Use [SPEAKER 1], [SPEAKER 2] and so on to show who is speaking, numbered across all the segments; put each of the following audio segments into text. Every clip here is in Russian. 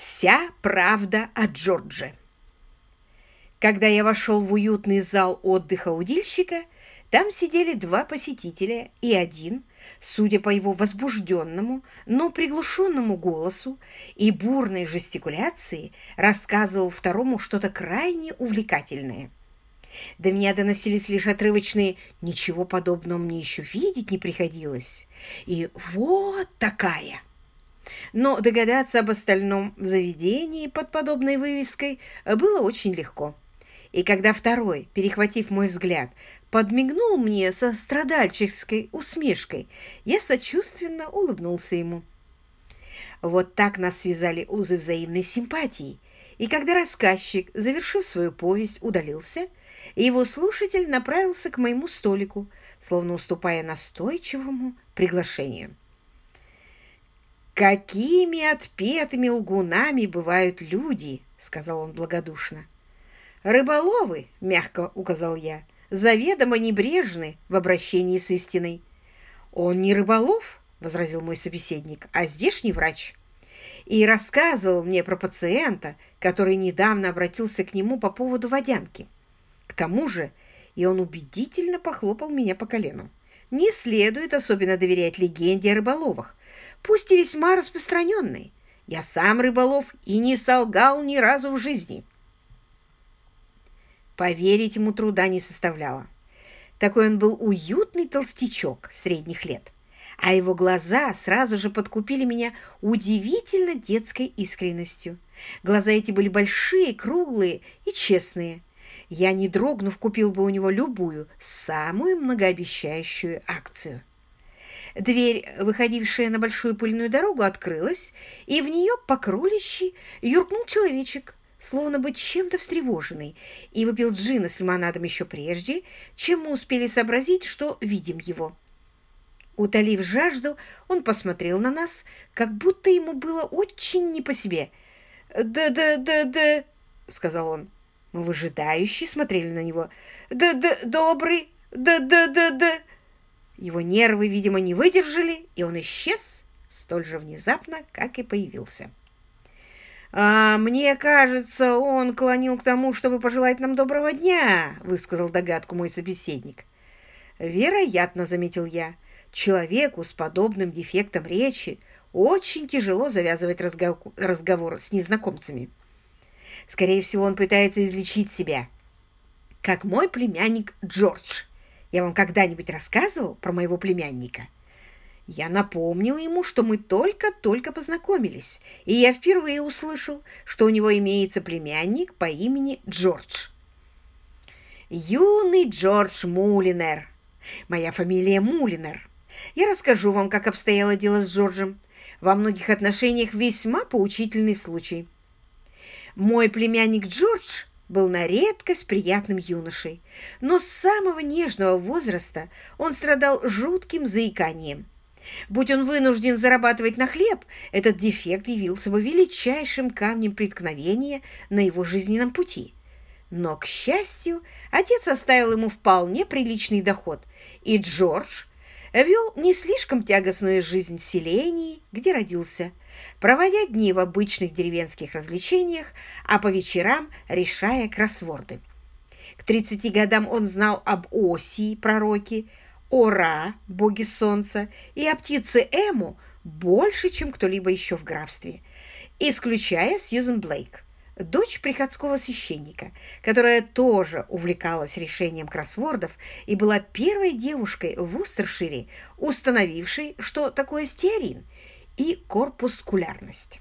[SPEAKER 1] Вся правда о Джордже. Когда я вошел в уютный зал отдыха удильщика, там сидели два посетителя и один, судя по его возбужденному, но приглушенному голосу и бурной жестикуляции, рассказывал второму что-то крайне увлекательное. До меня доносились лишь отрывочные «ничего подобного мне еще видеть не приходилось» и «вот такая». Но догадаться об остальном в заведении под подобной вывеской было очень легко. И когда второй, перехватив мой взгляд, подмигнул мне со страдальческой усмешкой, я сочувственно улыбнулся ему. Вот так нас связали узы взаимной симпатии, и когда рассказчик, завершив свою повесть, удалился, его слушатель направился к моему столику, словно уступая настойчивому приглашению. «Какими отпетыми лгунами бывают люди!» — сказал он благодушно. «Рыболовы», — мягко указал я, — «заведомо небрежны в обращении с истиной». «Он не рыболов», — возразил мой собеседник, — «а здешний врач». И рассказывал мне про пациента, который недавно обратился к нему по поводу водянки. К тому же, и он убедительно похлопал меня по колену, не следует особенно доверять легенде о рыболовах, пусть и весьма распространенной. Я сам рыболов и не солгал ни разу в жизни. Поверить ему труда не составляло. Такой он был уютный толстячок средних лет, а его глаза сразу же подкупили меня удивительно детской искренностью. Глаза эти были большие, круглые и честные. Я, не дрогнув, купил бы у него любую, самую многообещающую акцию. Дверь, выходившая на большую пыльную дорогу, открылась, и в нее по кролищи юркнул человечек словно бы чем-то встревоженный, и выпил джина с лимонадом еще прежде, чем мы успели сообразить, что видим его. Утолив жажду, он посмотрел на нас, как будто ему было очень не по себе. «Да-да-да-да», — сказал он. Мы выжидающе смотрели на него. «Да-да, добрый, да-да-да-да». Его нервы, видимо, не выдержали, и он исчез столь же внезапно, как и появился. «А мне кажется, он клонил к тому, чтобы пожелать нам доброго дня», — высказал догадку мой собеседник. «Вероятно», — заметил я, — «человеку с подобным дефектом речи очень тяжело завязывать разговор, разговор с незнакомцами. Скорее всего, он пытается излечить себя, как мой племянник Джордж. Я вам когда-нибудь рассказывал про моего племянника?» Я напомнил ему, что мы только-только познакомились, и я впервые услышал, что у него имеется племянник по имени Джордж. Юный Джордж Мулинер. Моя фамилия Мулинер. Я расскажу вам, как обстояло дело с Джорджем. Во многих отношениях весьма поучительный случай. Мой племянник Джордж был на редкость приятным юношей, но с самого нежного возраста он страдал жутким заиканием. Будь он вынужден зарабатывать на хлеб, этот дефект явился бы величайшим камнем преткновения на его жизненном пути. Но, к счастью, отец оставил ему вполне приличный доход, и Джордж вел не слишком тягостную жизнь в селении, где родился, проводя дни в обычных деревенских развлечениях, а по вечерам решая кроссворды. К 30 годам он знал об Осии, пророке, Ора, боги солнца, и о птице Эму больше, чем кто-либо еще в графстве, исключая Сьюзен Блейк, дочь приходского священника, которая тоже увлекалась решением кроссвордов и была первой девушкой в Устершире, установившей, что такое стеарин и корпускулярность.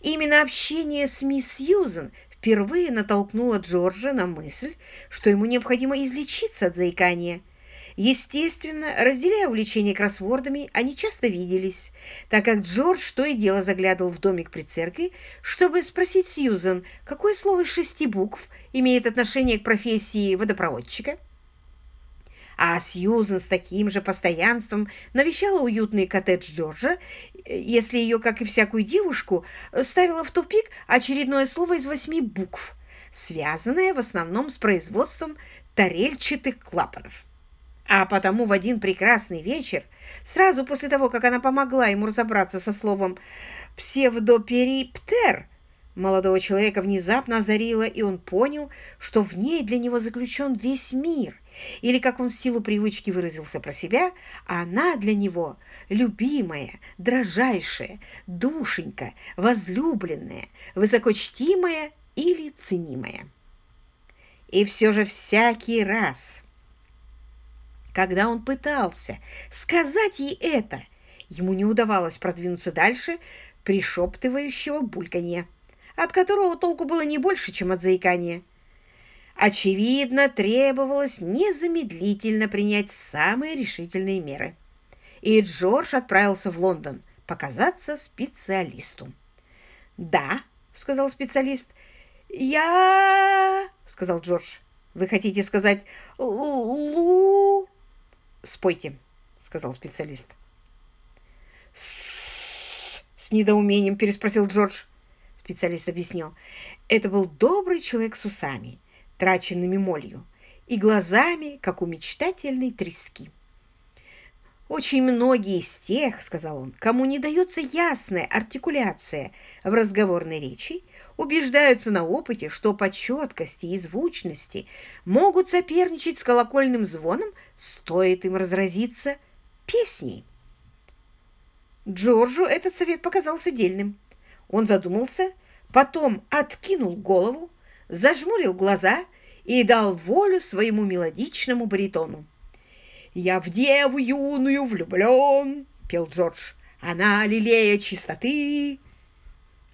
[SPEAKER 1] Именно общение с мисс Сьюзен впервые натолкнуло Джорджа на мысль, что ему необходимо излечиться от заикания – Естественно, разделяя увлечение кроссвордами, они часто виделись, так как Джордж то и дело заглядывал в домик при церкви, чтобы спросить Сьюзан, какое слово из шести букв имеет отношение к профессии водопроводчика. А Сьюзан с таким же постоянством навещала уютный коттедж Джорджа, если ее, как и всякую девушку, ставила в тупик очередное слово из восьми букв, связанное в основном с производством тарельчатых клапанов. А потому в один прекрасный вечер, сразу после того, как она помогла ему разобраться со словом «псевдопериптер», Молодого человека внезапно озарило, и он понял, что в ней для него заключен весь мир. Или, как он в силу привычки выразился про себя, она для него любимая, дрожайшая, душенька, возлюбленная, высокочтимая или ценимая. И все же всякий раз, когда он пытался сказать ей это, ему не удавалось продвинуться дальше пришептывающего бульканья от которого толку было не больше, чем от заикания. Очевидно, требовалось незамедлительно принять самые решительные меры. И Джордж отправился в Лондон показаться специалисту. «Да», — сказал специалист. «Я...» — сказал Джордж. «Вы хотите сказать «лу...» «Спойте», — сказал специалист. «С-с-с», с недоумением переспросил Джордж специалист объяснил. Это был добрый человек с усами, траченными молью, и глазами, как у мечтательной трески. Очень многие из тех, сказал он, кому не дается ясная артикуляция в разговорной речи, убеждаются на опыте, что по четкости и звучности могут соперничать с колокольным звоном, стоит им разразиться песней. Джорджу этот совет показался дельным. Он задумался, потом откинул голову, зажмурил глаза и дал волю своему мелодичному баритону. «Я в деву юную влюблен», — пел Джордж. «Она лилея чистоты».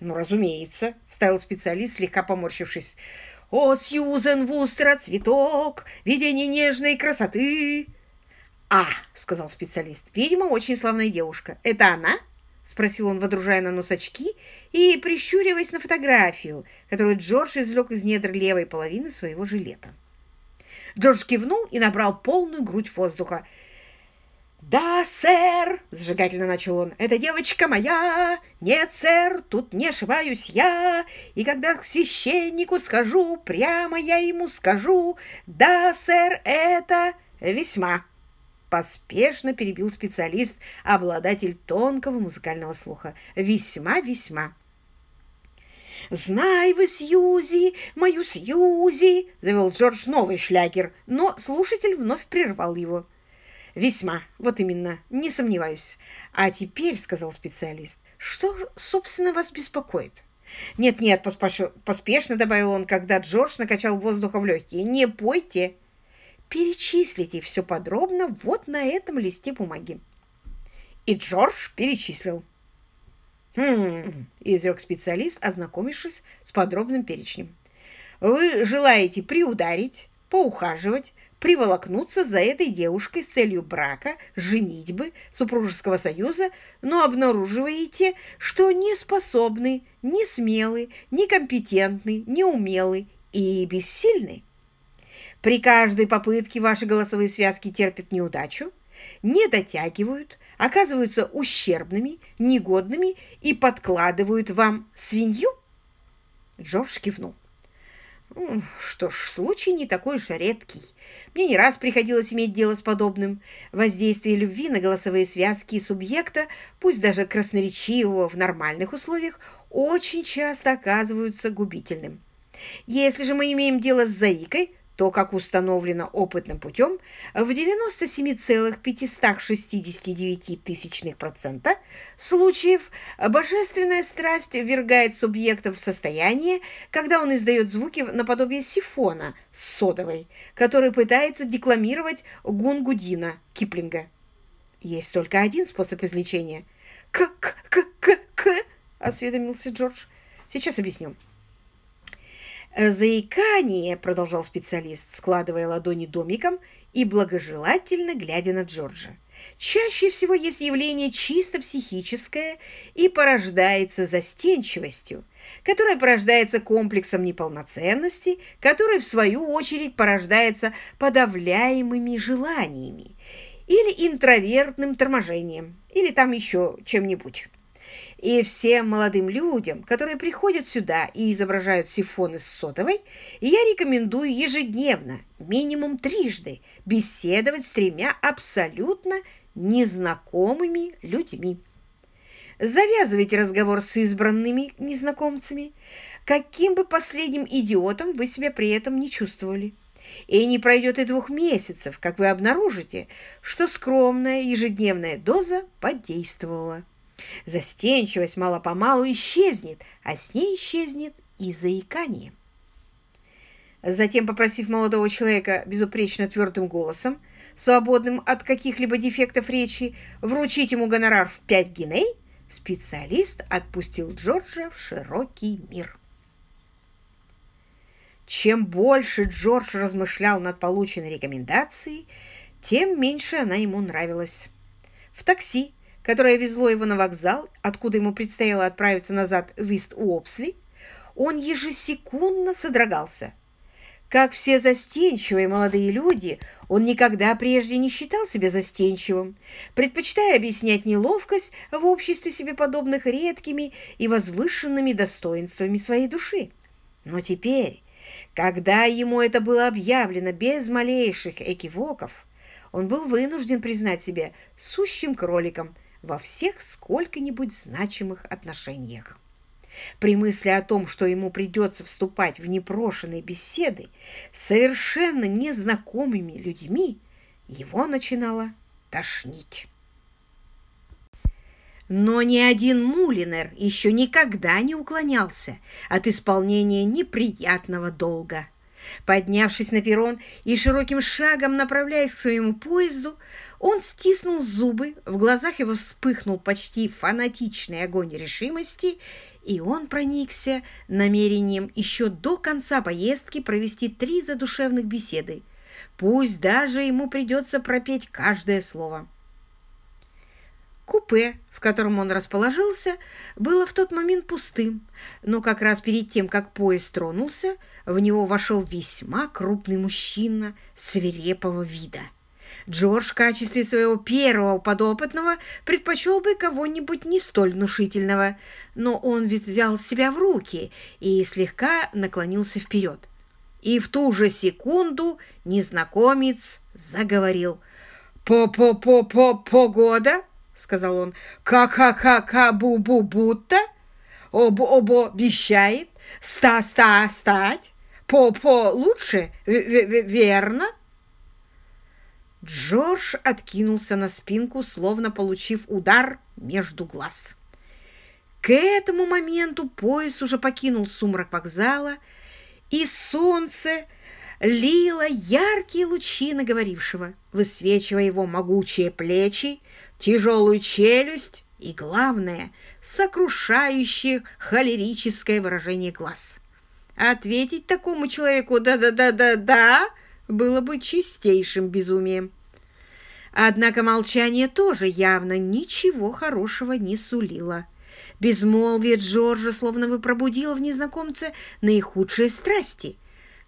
[SPEAKER 1] «Ну, разумеется», — вставил специалист, слегка поморщившись. «О, Сьюзен Вустера, цветок, видение нежной красоты!» «А», — сказал специалист, — «видимо, очень славная девушка. Это она?» — спросил он, водружая на нос очки и прищуриваясь на фотографию, которую Джордж извлек из недр левой половины своего жилета. Джордж кивнул и набрал полную грудь воздуха. «Да, сэр!» — зажигательно начал он. «Это девочка моя! Нет, сэр, тут не ошибаюсь я! И когда к священнику скажу, прямо я ему скажу, да, сэр, это весьма!» Поспешно перебил специалист, обладатель тонкого музыкального слуха. Весьма-весьма. «Знай вы, Сьюзи, мою Сьюзи!» — завел Джордж новый шлягер, но слушатель вновь прервал его. «Весьма, вот именно, не сомневаюсь. А теперь, — сказал специалист, — что, собственно, вас беспокоит?» «Нет-нет», — поспешно добавил он, когда Джордж накачал воздуха в легкие, — «не пойте!» Перечислите все подробно вот на этом листе бумаги. И Джордж перечислил. «Хм...» — изрек специалист, ознакомившись с подробным перечнем. «Вы желаете приударить, поухаживать, приволокнуться за этой девушкой с целью брака, женитьбы, супружеского союза, но обнаруживаете, что не способны, не смелы, не компетентны, не умелы и бессильны. При каждой попытке ваши голосовые связки терпят неудачу, не дотягивают, оказываются ущербными, негодными и подкладывают вам свинью? Джордж кивнул. Что ж, случай не такой уж редкий. Мне не раз приходилось иметь дело с подобным. Воздействие любви на голосовые связки субъекта, пусть даже красноречивого в нормальных условиях, очень часто оказываются губительным. Если же мы имеем дело с заикой, то, как установлено опытным путем, в 97,569% случаев божественная страсть ввергает субъекта в состояние, когда он издает звуки наподобие сифона с содовой, который пытается декламировать Гунгудина Киплинга. Есть только один способ излечения. «К-к-к-к-к», — осведомился Джордж. «Сейчас объясню». «Заикание», — продолжал специалист, складывая ладони домиком и благожелательно глядя на Джорджа, «чаще всего есть явление чисто психическое и порождается застенчивостью, которая порождается комплексом неполноценности, который, в свою очередь, порождается подавляемыми желаниями или интровертным торможением, или там еще чем-нибудь. И всем молодым людям, которые приходят сюда и изображают сифоны с сотовой, я рекомендую ежедневно, минимум трижды, беседовать с тремя абсолютно незнакомыми людьми. завязывайте разговор с избранными незнакомцами, каким бы последним идиотом вы себя при этом не чувствовали. И не пройдет и двух месяцев, как вы обнаружите, что скромная ежедневная доза подействовала. Застенчивость мало-помалу исчезнет, а с ней исчезнет и заикание. Затем, попросив молодого человека безупречно твердым голосом, свободным от каких-либо дефектов речи, вручить ему гонорар в пять гиней, специалист отпустил Джорджа в широкий мир. Чем больше Джордж размышлял над полученной рекомендацией, тем меньше она ему нравилась. В такси, которое везло его на вокзал, откуда ему предстояло отправиться назад в Ист-Уопсли, он ежесекундно содрогался. Как все застенчивые молодые люди, он никогда прежде не считал себя застенчивым, предпочитая объяснять неловкость в обществе себе подобных редкими и возвышенными достоинствами своей души. Но теперь, когда ему это было объявлено без малейших экивоков, он был вынужден признать себя сущим кроликом во всех сколько-нибудь значимых отношениях. При мысли о том, что ему придется вступать в непрошенные беседы с совершенно незнакомыми людьми, его начинало тошнить. Но ни один Мулинер еще никогда не уклонялся от исполнения неприятного долга. Поднявшись на перрон и широким шагом направляясь к своему поезду, он стиснул зубы, в глазах его вспыхнул почти фанатичный огонь решимости, и он проникся намерением еще до конца поездки провести три задушевных беседы. Пусть даже ему придется пропеть каждое слово. Купе, котором он расположился, было в тот момент пустым, но как раз перед тем, как поезд тронулся, в него вошел весьма крупный мужчина свирепого вида. Джордж в качестве своего первого подопытного предпочел бы кого-нибудь не столь внушительного, но он ведь взял себя в руки и слегка наклонился вперед. И в ту же секунду незнакомец заговорил. «По-по-по-по-погода?» — сказал он. «Ка-ка-ка-ка-бу-бу-будто? Обо-обо обещает? Ста-ста-стать? По-по лучше? Верно?» Джордж откинулся на спинку, словно получив удар между глаз. К этому моменту поезд уже покинул сумрак вокзала, и солнце лило яркие лучи на говорившего, высвечивая его могучие плечи, тяжелую челюсть и, главное, сокрушающее холерическое выражение глаз. Ответить такому человеку «да-да-да-да-да» было бы чистейшим безумием. Однако молчание тоже явно ничего хорошего не сулило. Безмолвие Джорджа словно бы пробудило в незнакомце наихудшие страсти.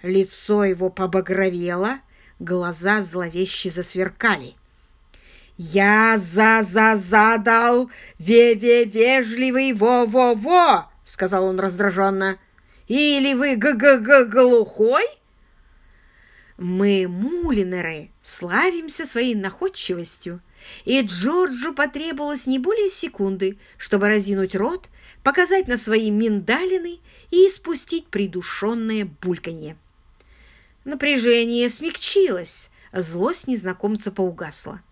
[SPEAKER 1] Лицо его побагровело, глаза зловеще засверкали. «Я за-за-задал ве-ве-вежливый во-во-во!» — сказал он раздраженно. «Или вы г-г-г-глухой?» Мы, мулинеры, славимся своей находчивостью, и Джорджу потребовалось не более секунды, чтобы разинуть рот, показать на свои миндалины и испустить придушенное бульканье. Напряжение смягчилось, злость незнакомца поугасла.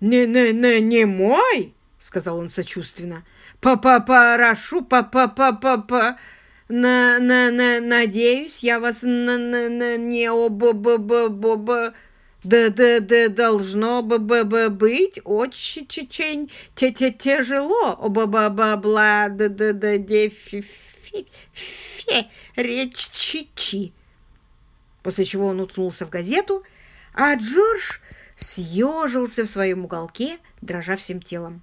[SPEAKER 1] «Не-не-не, не мой!» — сказал он сочувственно. «Па-па-парашу, па-па-па-па-па!» На, на, на, надеюсь, я вас на, на, на не оба-ба-ба-ба... Да, да, да, должно бы бы бы быть очень чечень те те тяжело оба ба ба бла да да да де фи фи фе речь чи. После чего он уткнулся в газету, а Джордж съежился в своем уголке, дрожа всем телом.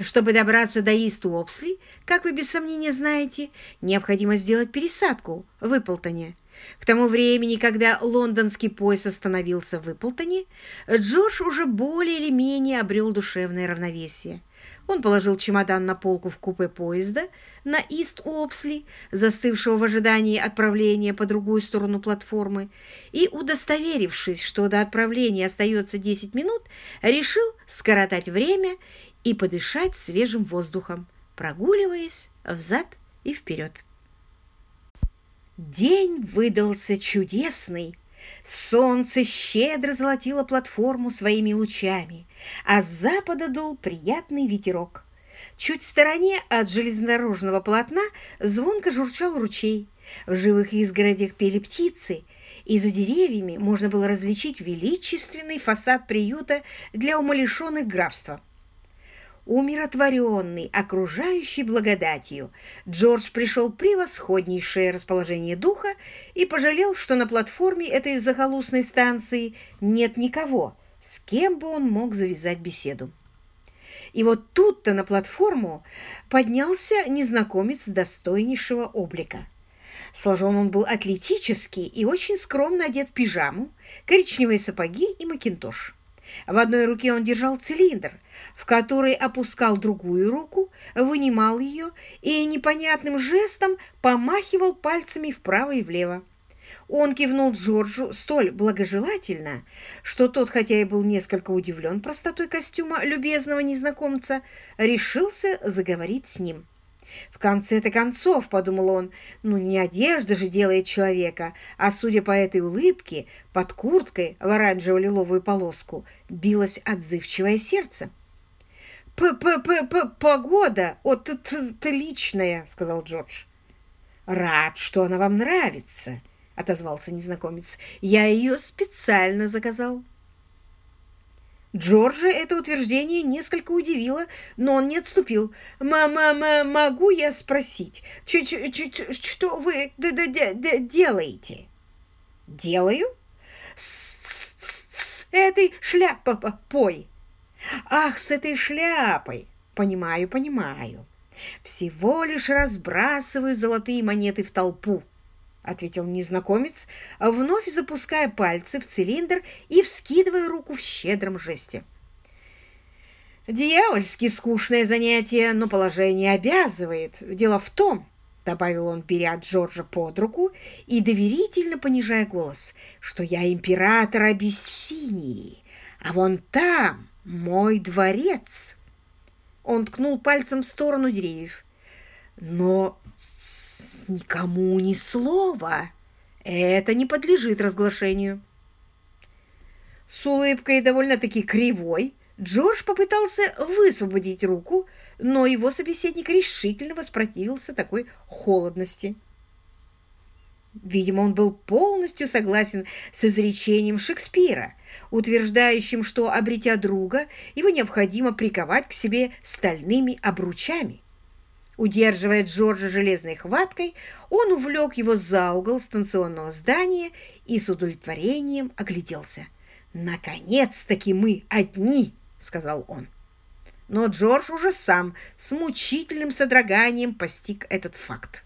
[SPEAKER 1] Чтобы добраться до Ист-Уопсли, как вы без сомнения знаете, необходимо сделать пересадку в Выполтоне. К тому времени, когда лондонский поезд остановился в Выполтоне, Джордж уже более или менее обрел душевное равновесие. Он положил чемодан на полку в купе поезда на Ист-Уопсли, застывшего в ожидании отправления по другую сторону платформы, и, удостоверившись, что до отправления остается 10 минут, решил скоротать время и подышать свежим воздухом, прогуливаясь взад и вперед. День выдался чудесный. Солнце щедро золотило платформу своими лучами, а с запада дул приятный ветерок. Чуть в стороне от железнодорожного полотна звонко журчал ручей. В живых изгородях пели птицы, и за деревьями можно было различить величественный фасад приюта для умалишенных графства. Умиротворенный, окружающий благодатью, Джордж пришел превосходнейшее расположение духа и пожалел, что на платформе этой захолустной станции нет никого, с кем бы он мог завязать беседу. И вот тут-то на платформу поднялся незнакомец достойнейшего облика. Сложен он был атлетически и очень скромно одет в пижаму, коричневые сапоги и макинтош. В одной руке он держал цилиндр, в который опускал другую руку, вынимал ее и непонятным жестом помахивал пальцами вправо и влево. Он кивнул Джорджу столь благожелательно, что тот, хотя и был несколько удивлен простотой костюма любезного незнакомца, решился заговорить с ним. В конце-то концов, подумал он, ну не одежда же делает человека, а судя по этой улыбке, под курткой в оранжево-лиловую полоску билось отзывчивое сердце. «П-п-п-п-погода отличная», — сказал Джордж. «Рад, что она вам нравится», — отозвался незнакомец. «Я ее специально заказал». Джорджа это утверждение несколько удивило, но он не отступил. «Мама, могу я спросить, ч -ч -ч что вы д -д -д -д делаете?» «Делаю?» «С, -с, -с, этой шляпой». «Ах, с этой шляпой! Понимаю, понимаю. Всего лишь разбрасываю золотые монеты в толпу». — ответил незнакомец, вновь запуская пальцы в цилиндр и вскидывая руку в щедром жесте. «Дьявольски скучное занятие, но положение обязывает. Дело в том, — добавил он, беря Джорджа под руку и доверительно понижая голос, — что я император Абиссинии, а вон там мой дворец». Он ткнул пальцем в сторону деревьев. «Но никому ни слова. Это не подлежит разглашению. С улыбкой довольно-таки кривой Джордж попытался высвободить руку, но его собеседник решительно воспротивился такой холодности. Видимо, он был полностью согласен с изречением Шекспира, утверждающим, что, обретя друга, его необходимо приковать к себе стальными обручами. Удерживая Джорджа железной хваткой, он увлек его за угол станционного здания и с удовлетворением огляделся. «Наконец-таки мы одни!» — сказал он. Но Джордж уже сам с мучительным содроганием постиг этот факт.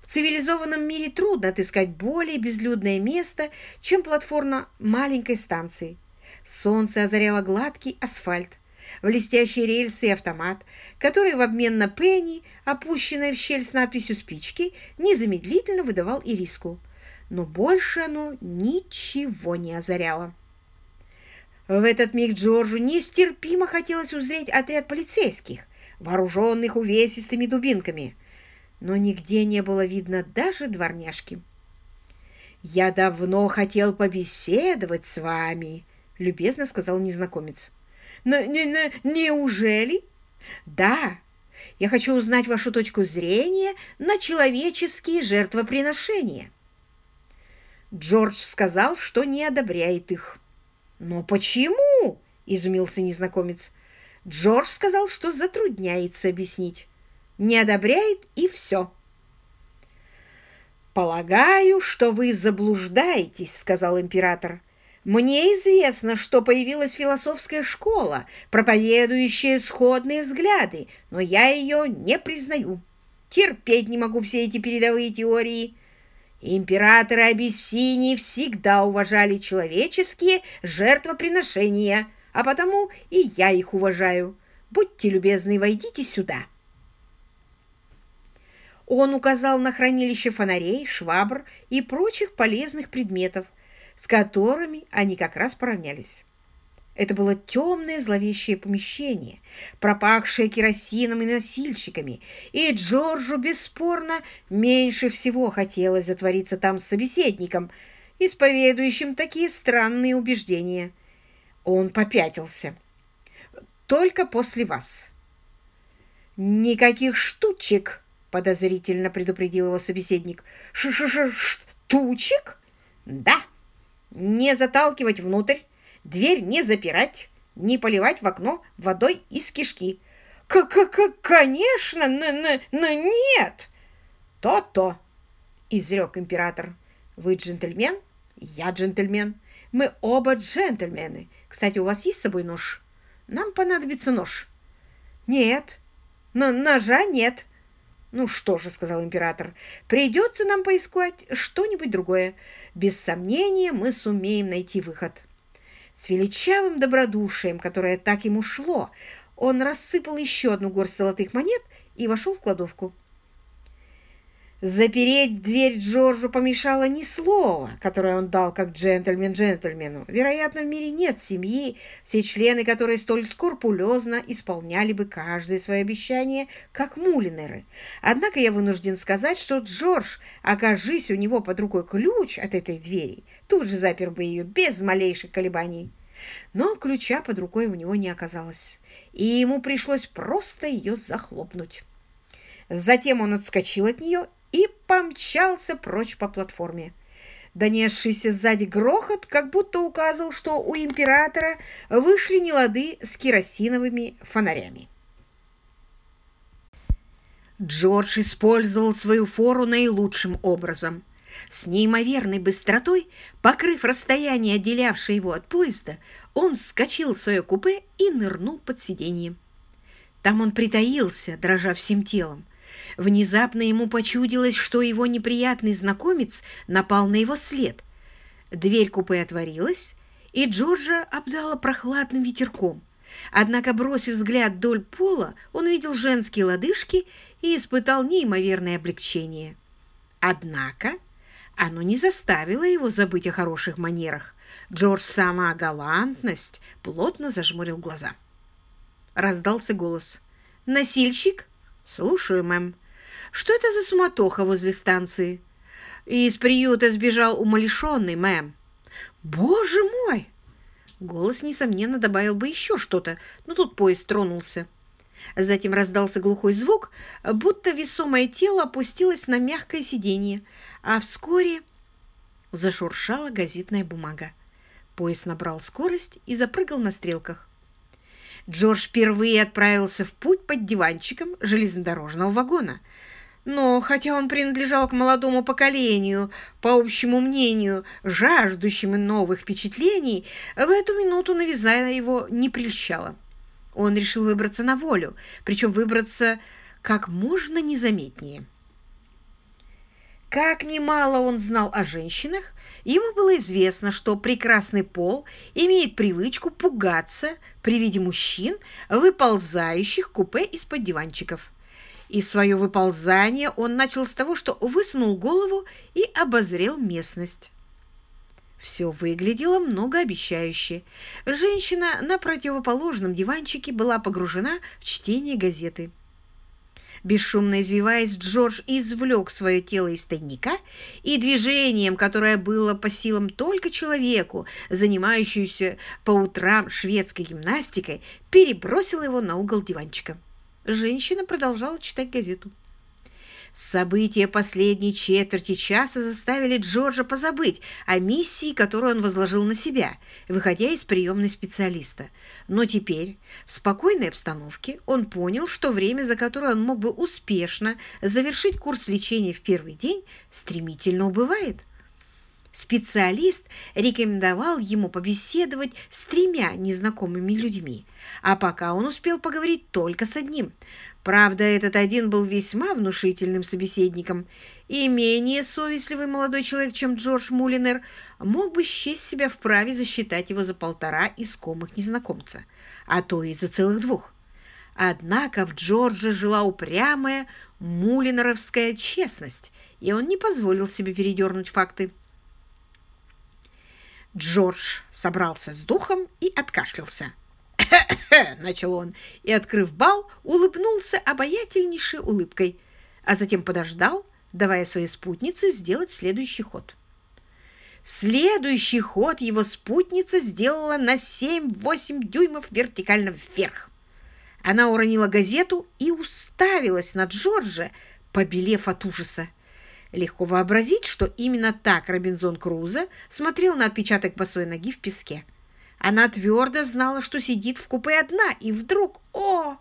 [SPEAKER 1] В цивилизованном мире трудно отыскать более безлюдное место, чем платформа маленькой станции. Солнце озаряло гладкий асфальт, блестящие рельсы и автомат, который в обмен на пенни, опущенной в щель с надписью «спички», незамедлительно выдавал ириску. Но больше оно ничего не озаряло. В этот миг Джорджу нестерпимо хотелось узреть отряд полицейских, вооруженных увесистыми дубинками, но нигде не было видно даже дворняжки. «Я давно хотел побеседовать с вами», — любезно сказал незнакомец. Но, не, не, неужели? Да, я хочу узнать вашу точку зрения на человеческие жертвоприношения. Джордж сказал, что не одобряет их. Но почему? Изумился незнакомец. Джордж сказал, что затрудняется объяснить. Не одобряет и все. «Полагаю, что вы заблуждаетесь», — сказал император. Мне известно, что появилась философская школа, проповедующая сходные взгляды, но я ее не признаю. Терпеть не могу все эти передовые теории. Императоры Абиссинии всегда уважали человеческие жертвоприношения, а потому и я их уважаю. Будьте любезны, войдите сюда. Он указал на хранилище фонарей, швабр и прочих полезных предметов – с которыми они как раз поравнялись. Это было темное зловещее помещение, пропахшее керосином и носильщиками, и Джорджу, бесспорно, меньше всего хотелось затвориться там с собеседником, исповедующим такие странные убеждения. Он попятился. «Только после вас». «Никаких штучек!» — подозрительно предупредил его собеседник. «Ш-ш-ш-штучек?» «Да. Не заталкивать внутрь, дверь не запирать, не поливать в окно водой из кишки». «К-к-к, конечно, но нет!» «То-то!» — изрек император. «Вы джентльмен, я джентльмен. Мы оба джентльмены. Кстати, у вас есть с собой нож? Нам понадобится нож». «Нет, но ножа нет. Ну что же, сказал император, придется нам поискать что-нибудь другое. Без сомнения, мы сумеем найти выход. С величавым добродушием, которое так ему шло, он рассыпал еще одну горсть золотых монет и вошел в кладовку. Запереть дверь Джорджу помешало не слово, которое он дал как джентльмен джентльмену. Вероятно, в мире нет семьи, все члены которой столь скрупулезно исполняли бы каждое свое обещание, как мулинеры. Однако я вынужден сказать, что Джордж, окажись у него под рукой ключ от этой двери, тут же запер бы ее без малейших колебаний. Но ключа под рукой у него не оказалось, и ему пришлось просто ее захлопнуть. Затем он отскочил от нее и помчался прочь по платформе. Донесшийся сзади грохот как будто указывал, что у императора вышли нелады с керосиновыми фонарями. Джордж использовал свою фору наилучшим образом. С неимоверной быстротой, покрыв расстояние, отделявшее его от поезда, он вскочил в свое купе и нырнул под сиденье. Там он притаился, дрожа всем телом. Внезапно ему почудилось, что его неприятный знакомец напал на его след. Дверь купе отворилась, и Джорджа обдала прохладным ветерком. Однако, бросив взгляд вдоль пола, он видел женские лодыжки и испытал неимоверное облегчение. Однако оно не заставило его забыть о хороших манерах. Джордж сама галантность плотно зажмурил глаза. Раздался голос. «Носильщик?» «Слушаю, мэм. Что это за суматоха возле станции?» «Из приюта сбежал умалишенный, мэм». «Боже мой!» Голос, несомненно, добавил бы еще что-то, но тут поезд тронулся. Затем раздался глухой звук, будто весомое тело опустилось на мягкое сиденье, а вскоре зашуршала газетная бумага. Поезд набрал скорость и запрыгал на стрелках. Джордж впервые отправился в путь под диванчиком железнодорожного вагона. Но хотя он принадлежал к молодому поколению, по общему мнению, жаждущим новых впечатлений, в эту минуту новизна его не прельщала. Он решил выбраться на волю, причем выбраться как можно незаметнее. Как немало он знал о женщинах, ему было известно, что прекрасный пол имеет привычку пугаться при виде мужчин, выползающих купе из-под диванчиков. И свое выползание он начал с того, что высунул голову и обозрел местность. Все выглядело многообещающе. Женщина на противоположном диванчике была погружена в чтение газеты. Бесшумно извиваясь, Джордж извлек свое тело из тайника и движением, которое было по силам только человеку, занимающемуся по утрам шведской гимнастикой, перебросил его на угол диванчика. Женщина продолжала читать газету. События последней четверти часа заставили Джорджа позабыть о миссии, которую он возложил на себя, выходя из приемной специалиста. Но теперь, в спокойной обстановке, он понял, что время, за которое он мог бы успешно завершить курс лечения в первый день, стремительно убывает. Специалист рекомендовал ему побеседовать с тремя незнакомыми людьми, а пока он успел поговорить только с одним – Правда, этот один был весьма внушительным собеседником, и менее совестливый молодой человек, чем Джордж Мулинер, мог бы счесть себя вправе засчитать его за полтора искомых незнакомца, а то и за целых двух. Однако в Джордже жила упрямая мулинеровская честность, и он не позволил себе передернуть факты. Джордж собрался с духом и откашлялся. начал он, и, открыв бал, улыбнулся обаятельнейшей улыбкой, а затем подождал, давая своей спутнице сделать следующий ход. Следующий ход его спутница сделала на 7-8 дюймов вертикально вверх. Она уронила газету и уставилась на Джорджа, побелев от ужаса. Легко вообразить, что именно так Робинзон Крузо смотрел на отпечаток босой ноги в песке. Она твердо знала, что сидит в купе одна, и вдруг «О!»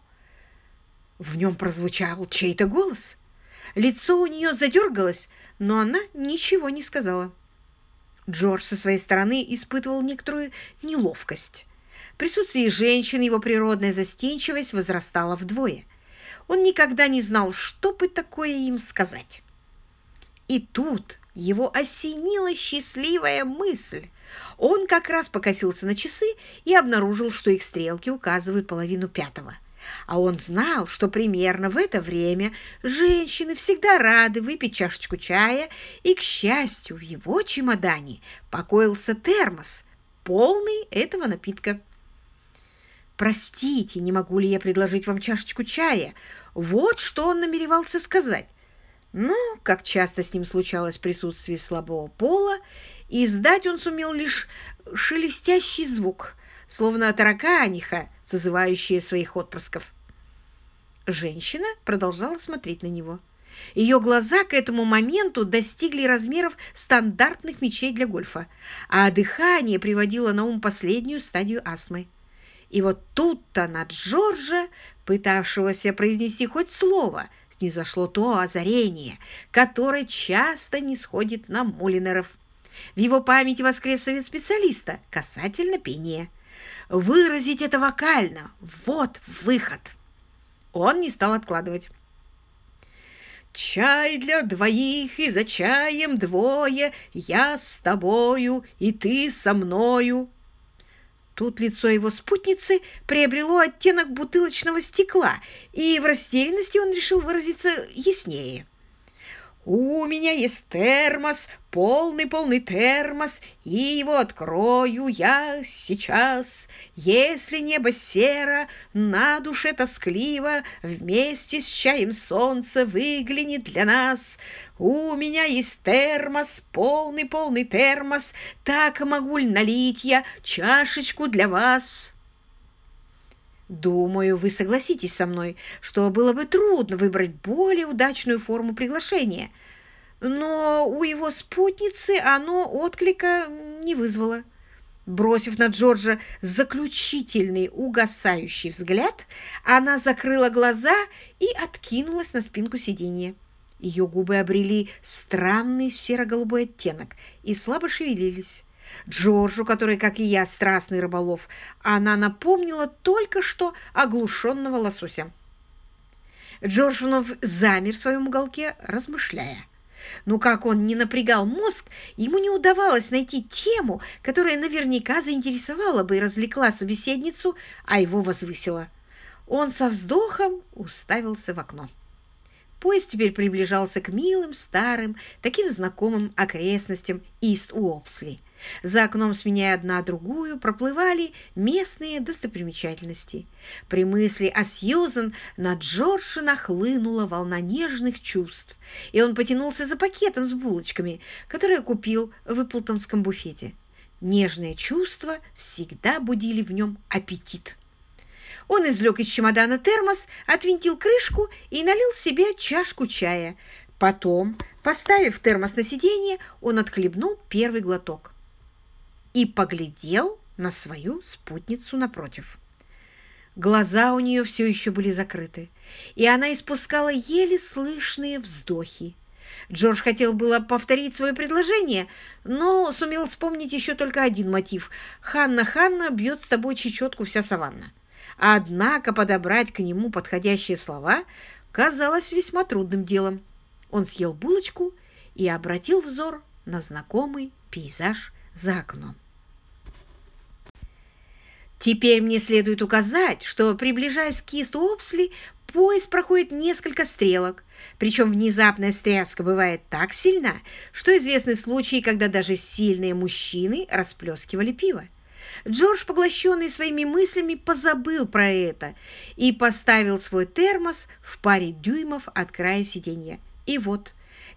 [SPEAKER 1] В нем прозвучал чей-то голос. Лицо у нее задергалось, но она ничего не сказала. Джордж со своей стороны испытывал некоторую неловкость. В присутствии женщин его природная застенчивость возрастала вдвое. Он никогда не знал, что бы такое им сказать. И тут его осенила счастливая мысль. Он как раз покосился на часы и обнаружил, что их стрелки указывают половину пятого. А он знал, что примерно в это время женщины всегда рады выпить чашечку чая, и, к счастью, в его чемодане покоился термос, полный этого напитка. «Простите, не могу ли я предложить вам чашечку чая?» Вот что он намеревался сказать. Но, как часто с ним случалось в присутствии слабого пола, издать он сумел лишь шелестящий звук, словно тараканиха, созывающая своих отпрысков. Женщина продолжала смотреть на него. Ее глаза к этому моменту достигли размеров стандартных мечей для гольфа, а дыхание приводило на ум последнюю стадию астмы. И вот тут-то на Джорджа, пытавшегося произнести хоть слово, снизошло то озарение, которое часто не сходит на Мулинеров. В его памяти воскрес совет специалиста касательно пения. Выразить это вокально – вот выход. Он не стал откладывать. Чай для двоих, и за чаем двое, Я с тобою, и ты со мною. Тут лицо его спутницы приобрело оттенок бутылочного стекла, и в растерянности он решил выразиться яснее. «У меня есть термос, полный-полный термос, и его открою я сейчас. Если небо серо, на душе тоскливо, вместе с чаем солнце выглянет для нас. У меня есть термос, полный-полный термос, так могу ли налить я чашечку для вас?» Думаю, вы согласитесь со мной, что было бы трудно выбрать более удачную форму приглашения – но у его спутницы оно отклика не вызвало. Бросив на Джорджа заключительный угасающий взгляд, она закрыла глаза и откинулась на спинку сиденья. Ее губы обрели странный серо-голубой оттенок и слабо шевелились. Джорджу, который, как и я, страстный рыболов, она напомнила только что оглушенного лосося. Джордж вновь замер в своем уголке, размышляя. Но как он не напрягал мозг, ему не удавалось найти тему, которая наверняка заинтересовала бы и развлекла собеседницу, а его возвысила. Он со вздохом уставился в окно. Поезд теперь приближался к милым, старым, таким знакомым окрестностям Ист-Уопсли. За окном, сменяя одна другую, проплывали местные достопримечательности. При мысли о Сьюзен на Джорджа нахлынула волна нежных чувств, и он потянулся за пакетом с булочками, который купил в Эпплтонском буфете. Нежные чувства всегда будили в нем аппетит. Он извлек из чемодана термос, отвинтил крышку и налил себе чашку чая. Потом, поставив термос на сиденье, он отхлебнул первый глоток и поглядел на свою спутницу напротив. Глаза у нее все еще были закрыты, и она испускала еле слышные вздохи. Джордж хотел было повторить свое предложение, но сумел вспомнить еще только один мотив. «Ханна, Ханна, бьет с тобой чечетку вся саванна». Однако подобрать к нему подходящие слова казалось весьма трудным делом. Он съел булочку и обратил взор на знакомый пейзаж за окном. Теперь мне следует указать, что, приближаясь к Ист-Опсли, поезд проходит несколько стрелок, причем внезапная стряска бывает так сильна, что известны случаи, когда даже сильные мужчины расплескивали пиво. Джордж, поглощенный своими мыслями, позабыл про это и поставил свой термос в паре дюймов от края сиденья. И вот,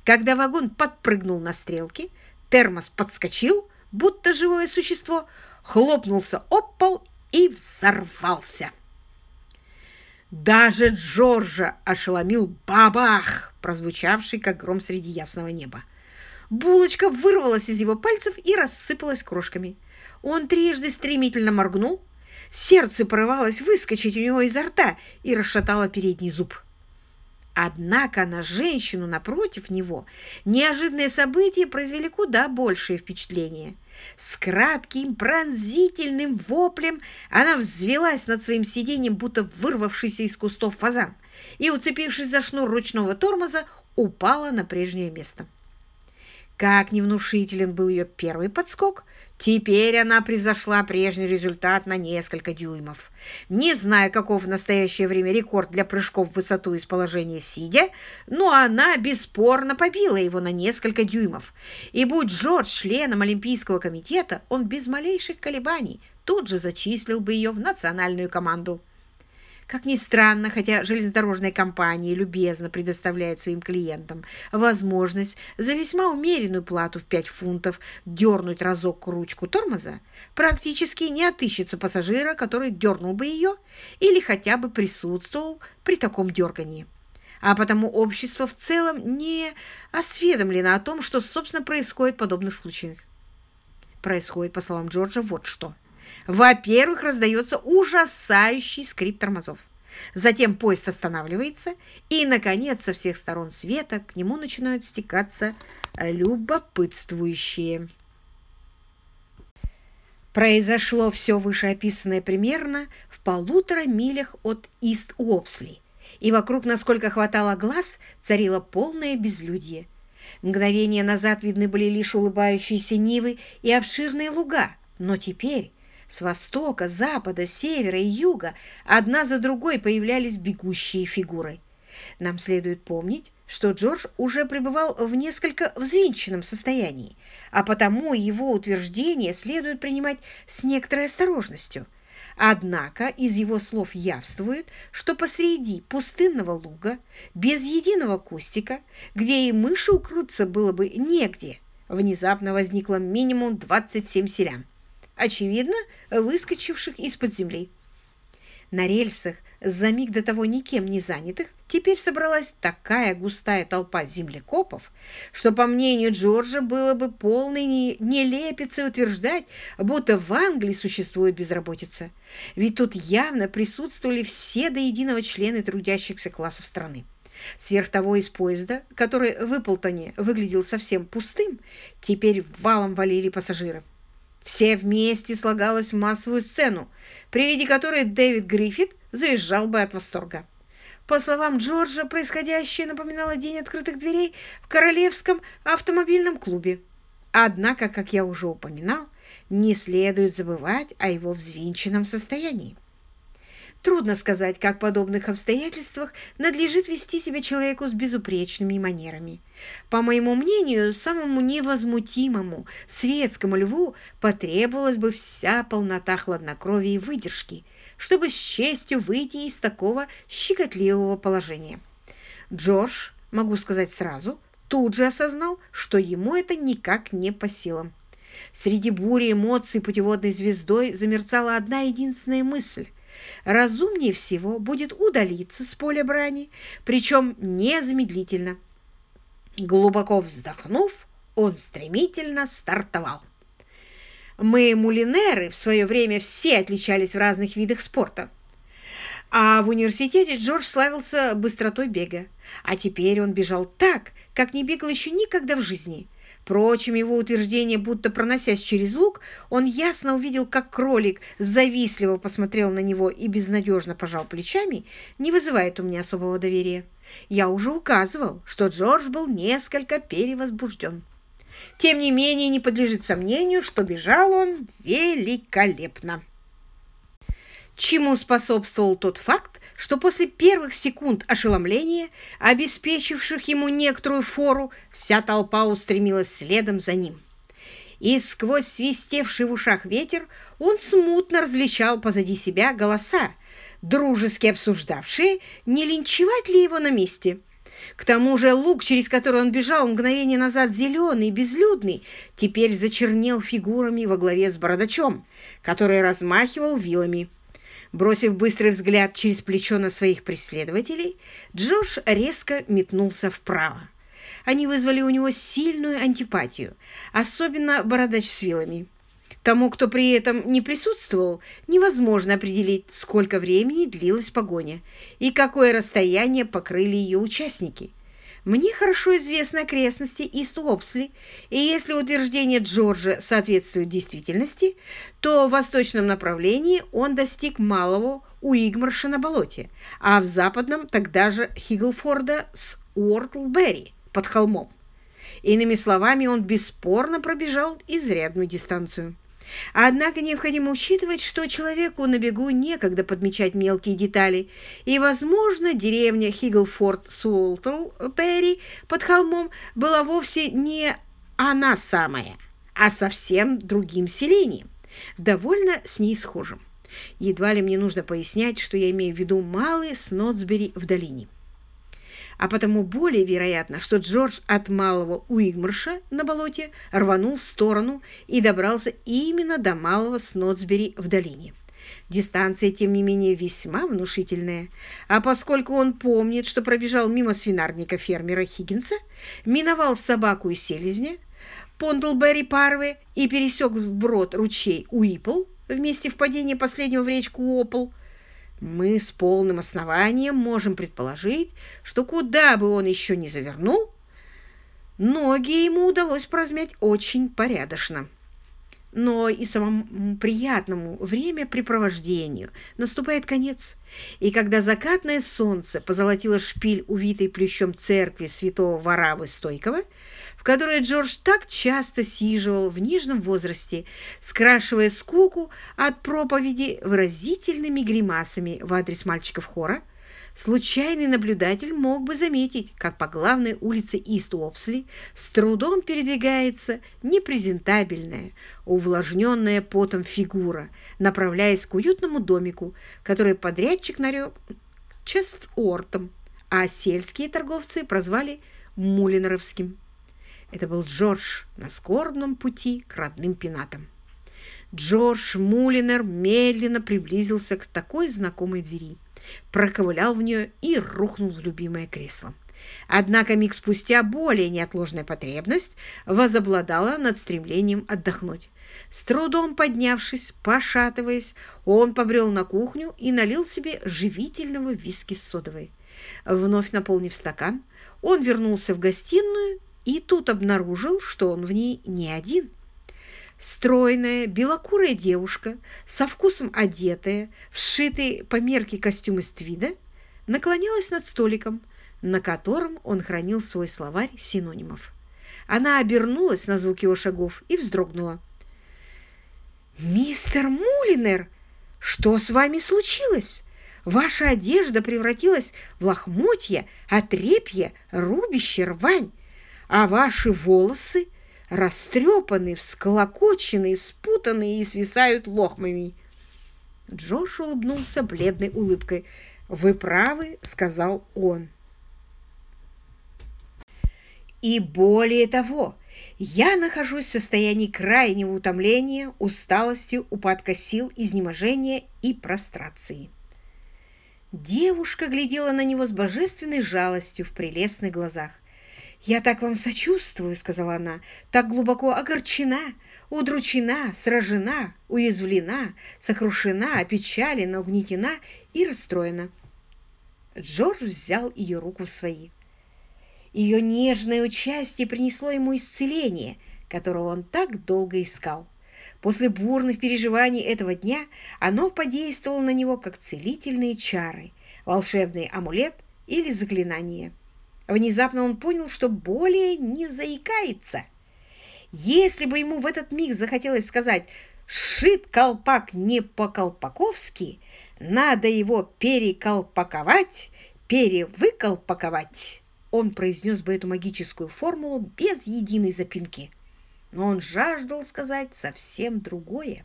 [SPEAKER 1] когда вагон подпрыгнул на стрелке, термос подскочил, будто живое существо, хлопнулся об пол и взорвался. Даже Джорджа ошеломил бабах, прозвучавший, как гром среди ясного неба. Булочка вырвалась из его пальцев и рассыпалась крошками. Он трижды стремительно моргнул, сердце порывалось выскочить у него изо рта и расшатало передний зуб. Однако на женщину напротив него неожиданные события произвели куда большее впечатление. С кратким пронзительным воплем она взвелась над своим сиденьем, будто вырвавшийся из кустов фазан, и, уцепившись за шнур ручного тормоза, упала на прежнее место. Как невнушителен был ее первый подскок, Теперь она превзошла прежний результат на несколько дюймов. Не знаю, каков в настоящее время рекорд для прыжков в высоту из положения сидя, но она бесспорно побила его на несколько дюймов. И будь Джордж членом Олимпийского комитета, он без малейших колебаний тут же зачислил бы ее в национальную команду. Как ни странно, хотя железнодорожная компания любезно предоставляет своим клиентам возможность за весьма умеренную плату в 5 фунтов дернуть разок ручку тормоза, практически не отыщется пассажира, который дернул бы ее или хотя бы присутствовал при таком дергании. А потому общество в целом не осведомлено о том, что, собственно, происходит в подобных случаях. Происходит, по словам Джорджа, вот что – во-первых, раздается ужасающий скрип тормозов. Затем поезд останавливается, и, наконец, со всех сторон света к нему начинают стекаться любопытствующие. Произошло все вышеописанное примерно в полутора милях от Ист-Уопсли, и вокруг, насколько хватало глаз, царило полное безлюдье. Мгновение назад видны были лишь улыбающиеся нивы и обширные луга, но теперь с востока, запада, севера и юга одна за другой появлялись бегущие фигуры. Нам следует помнить, что Джордж уже пребывал в несколько взвинченном состоянии, а потому его утверждение следует принимать с некоторой осторожностью. Однако из его слов явствует, что посреди пустынного луга, без единого кустика, где и мыши укрыться было бы негде, внезапно возникло минимум 27 селян очевидно, выскочивших из-под земли. На рельсах, за миг до того никем не занятых, теперь собралась такая густая толпа землекопов, что, по мнению Джорджа, было бы полной нелепицей утверждать, будто в Англии существует безработица. Ведь тут явно присутствовали все до единого члены трудящихся классов страны. Сверх того из поезда, который в Иплтоне выглядел совсем пустым, теперь валом валили пассажиры. Все вместе слагалось в массовую сцену, при виде которой Дэвид Гриффит заезжал бы от восторга. По словам Джорджа, происходящее напоминало день открытых дверей в Королевском автомобильном клубе. Однако, как я уже упоминал, не следует забывать о его взвинченном состоянии. Трудно сказать, как в подобных обстоятельствах надлежит вести себя человеку с безупречными манерами. По моему мнению, самому невозмутимому светскому льву потребовалась бы вся полнота хладнокровия и выдержки, чтобы с честью выйти из такого щекотливого положения. Джордж, могу сказать сразу, тут же осознал, что ему это никак не по силам. Среди бури эмоций путеводной звездой замерцала одна единственная мысль – разумнее всего будет удалиться с поля брани, причем незамедлительно. Глубоко вздохнув, он стремительно стартовал. Мы, мулинеры, в свое время все отличались в разных видах спорта. А в университете Джордж славился быстротой бега. А теперь он бежал так, как не бегал еще никогда в жизни. Впрочем, его утверждение, будто проносясь через луг, он ясно увидел, как кролик завистливо посмотрел на него и безнадежно пожал плечами, не вызывает у меня особого доверия. Я уже указывал, что Джордж был несколько перевозбужден. Тем не менее, не подлежит сомнению, что бежал он великолепно. чему способствовал тот факт, что после первых секунд ошеломления, обеспечивших ему некоторую фору, вся толпа устремилась следом за ним. И сквозь свистевший в ушах ветер он смутно различал позади себя голоса, дружески обсуждавшие, не линчевать ли его на месте. К тому же луг, через который он бежал мгновение назад зеленый, безлюдный, теперь зачернел фигурами во главе с бородачом, который размахивал вилами. Бросив быстрый взгляд через плечо на своих преследователей, Джордж резко метнулся вправо. Они вызвали у него сильную антипатию, особенно бородач с вилами. Тому, кто при этом не присутствовал, невозможно определить, сколько времени длилась погоня и какое расстояние покрыли ее участники – мне хорошо известны окрестности Ист-Опсли, и если утверждение Джорджа соответствует действительности, то в восточном направлении он достиг малого Уигмарша на болоте, а в западном тогда же Хигглфорда с Уортлберри под холмом. Иными словами, он бесспорно пробежал изрядную дистанцию. Однако необходимо учитывать, что человеку на бегу некогда подмечать мелкие детали, и, возможно, деревня Хигглфорд Суолтл-Перри под холмом была вовсе не она самая, а совсем другим селением, довольно с ней схожим. Едва ли мне нужно пояснять, что я имею в виду малый Снотсбери в долине а потому более вероятно, что Джордж от малого Уигмарша на болоте рванул в сторону и добрался именно до малого Снотсбери в долине. Дистанция, тем не менее, весьма внушительная, а поскольку он помнит, что пробежал мимо свинарника фермера Хиггинса, миновал собаку и селезня, Пондлберри Парве и пересек вброд ручей Уипл вместе впадения последнего в речку Опл, мы с полным основанием можем предположить, что куда бы он еще ни завернул, ноги ему удалось прозмять очень порядочно но и самому приятному времяпрепровождению наступает конец. И когда закатное солнце позолотило шпиль, увитой плющом церкви святого Варавы Стойкого, в которой Джордж так часто сиживал в нежном возрасте, скрашивая скуку от проповеди выразительными гримасами в адрес мальчиков хора, Случайный наблюдатель мог бы заметить, как по главной улице Ист-Уопсли с трудом передвигается непрезентабельная, увлажненная потом фигура, направляясь к уютному домику, который подрядчик нарек Чест-Ортом, а сельские торговцы прозвали Мулинеровским. Это был Джордж на скорбном пути к родным пенатам. Джордж Мулинер медленно приблизился к такой знакомой двери проковылял в нее и рухнул в любимое кресло. Однако миг спустя более неотложная потребность возобладала над стремлением отдохнуть. С трудом поднявшись, пошатываясь, он побрел на кухню и налил себе живительного виски с содовой. Вновь наполнив стакан, он вернулся в гостиную и тут обнаружил, что он в ней не один – Стройная, белокурая девушка, со вкусом одетая, вшитый по мерке костюм из твида, наклонялась над столиком, на котором он хранил свой словарь синонимов. Она обернулась на звук его шагов и вздрогнула. «Мистер Мулинер, что с вами случилось? Ваша одежда превратилась в лохмотья, отрепья, рубище, рвань, а ваши волосы — растрепаны, всколокочены, спутанные и свисают лохмами. Джош улыбнулся бледной улыбкой. «Вы правы», — сказал он. «И более того, я нахожусь в состоянии крайнего утомления, усталости, упадка сил, изнеможения и прострации». Девушка глядела на него с божественной жалостью в прелестных глазах. «Я так вам сочувствую», — сказала она, — «так глубоко огорчена, удручена, сражена, уязвлена, сокрушена, опечалена, угнетена и расстроена». Джордж взял ее руку в свои. Ее нежное участие принесло ему исцеление, которого он так долго искал. После бурных переживаний этого дня оно подействовало на него как целительные чары, волшебный амулет или заклинание. Внезапно он понял, что более не заикается. Если бы ему в этот миг захотелось сказать «шит колпак не по-колпаковски», Надо его переколпаковать, перевыколпаковать. Он произнес бы эту магическую формулу без единой запинки. Но он жаждал сказать совсем другое.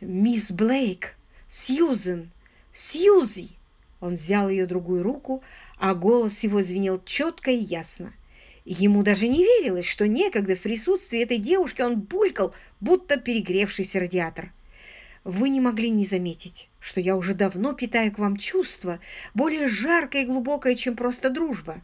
[SPEAKER 1] «Мисс Блейк! Сьюзен! Сьюзи!» Он взял ее другую руку, а голос его звенел четко и ясно. Ему даже не верилось, что некогда в присутствии этой девушки он булькал, будто перегревшийся радиатор. Вы не могли не заметить, что я уже давно питаю к вам чувство, более жаркое и глубокое, чем просто дружба.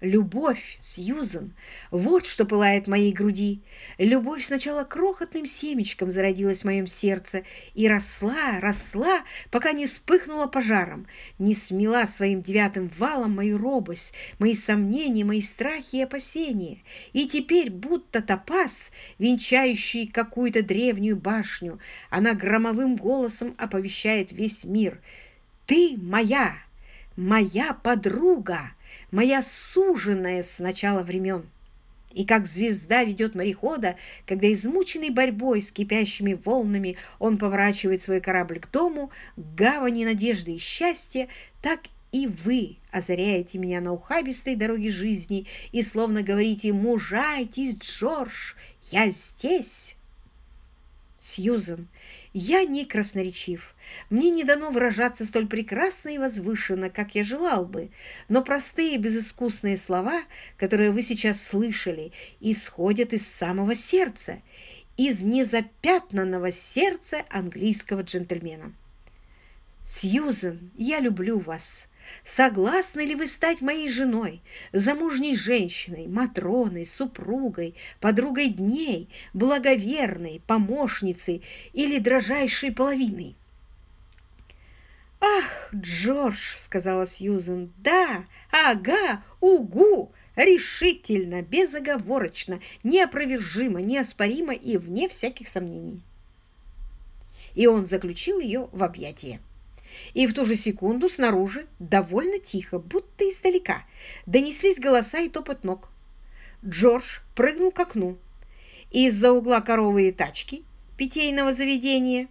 [SPEAKER 1] Любовь, Сьюзен, вот что пылает в моей груди. Любовь сначала крохотным семечком зародилась в моем сердце и росла, росла, пока не вспыхнула пожаром, не смела своим девятым валом мою робость, мои сомнения, мои страхи и опасения. И теперь, будто топаз, венчающий какую-то древнюю башню, она громовым голосом оповещает весь мир. «Ты моя, моя подруга!» Моя суженая с начала времен. И как звезда ведет морехода, когда измученный борьбой с кипящими волнами он поворачивает свой корабль к дому, к гавани надежды и счастья, так и вы озаряете меня на ухабистой дороге жизни и словно говорите «Мужайтесь, Джордж, я здесь!» Сьюзен, я не красноречив. Мне не дано выражаться столь прекрасно и возвышенно, как я желал бы, но простые безыскусные слова, которые вы сейчас слышали, исходят из самого сердца, из незапятнанного сердца английского джентльмена. Сьюзен, я люблю вас. Согласны ли вы стать моей женой, замужней женщиной, матроной, супругой, подругой дней, благоверной, помощницей или дрожайшей половиной? «Ах, Джордж!» — сказала Сьюзен. «Да, ага, угу!» решительно, безоговорочно, неопровержимо, неоспоримо и вне всяких сомнений. И он заключил ее в объятия. И в ту же секунду снаружи, довольно тихо, будто издалека, донеслись голоса и топот ног. Джордж прыгнул к окну. Из-за угла коровы и тачки питейного заведения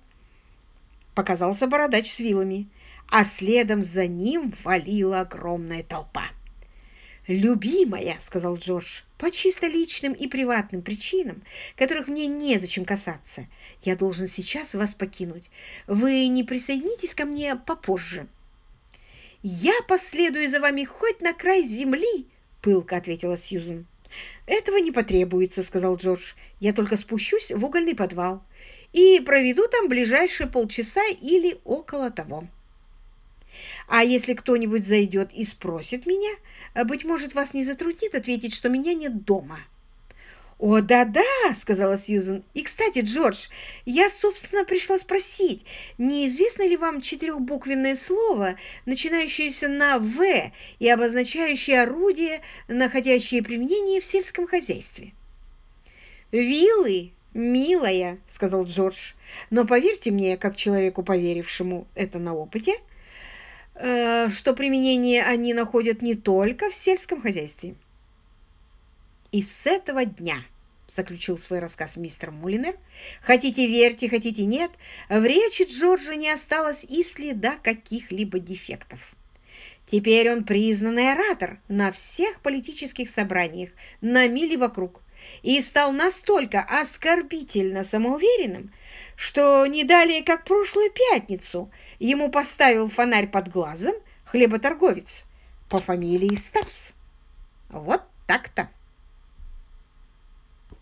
[SPEAKER 1] показался бородач с вилами, а следом за ним валила огромная толпа. «Любимая», — сказал Джордж, — «по чисто личным и приватным причинам, которых мне незачем касаться, я должен сейчас вас покинуть. Вы не присоединитесь ко мне попозже». «Я последую за вами хоть на край земли», — пылко ответила Сьюзен. «Этого не потребуется», — сказал Джордж. «Я только спущусь в угольный подвал и проведу там ближайшие полчаса или около того». А если кто-нибудь зайдет и спросит меня, быть может, вас не затруднит ответить, что меня нет дома». «О, да-да», — сказала Сьюзен. «И, кстати, Джордж, я, собственно, пришла спросить, неизвестно ли вам четырехбуквенное слово, начинающееся на «В» и обозначающее орудие, находящее применение в сельском хозяйстве?» «Вилы, милая», — сказал Джордж. «Но поверьте мне, как человеку, поверившему это на опыте, — Э, что применение они находят не только в сельском хозяйстве. И с этого дня, заключил свой рассказ мистер Мулинер, хотите верьте, хотите нет, в речи Джорджа не осталось и следа каких-либо дефектов. Теперь он признанный оратор на всех политических собраниях на мили вокруг и стал настолько оскорбительно самоуверенным, что не далее, как прошлую пятницу, ему поставил фонарь под глазом хлеботорговец по фамилии Стапс. Вот так-то.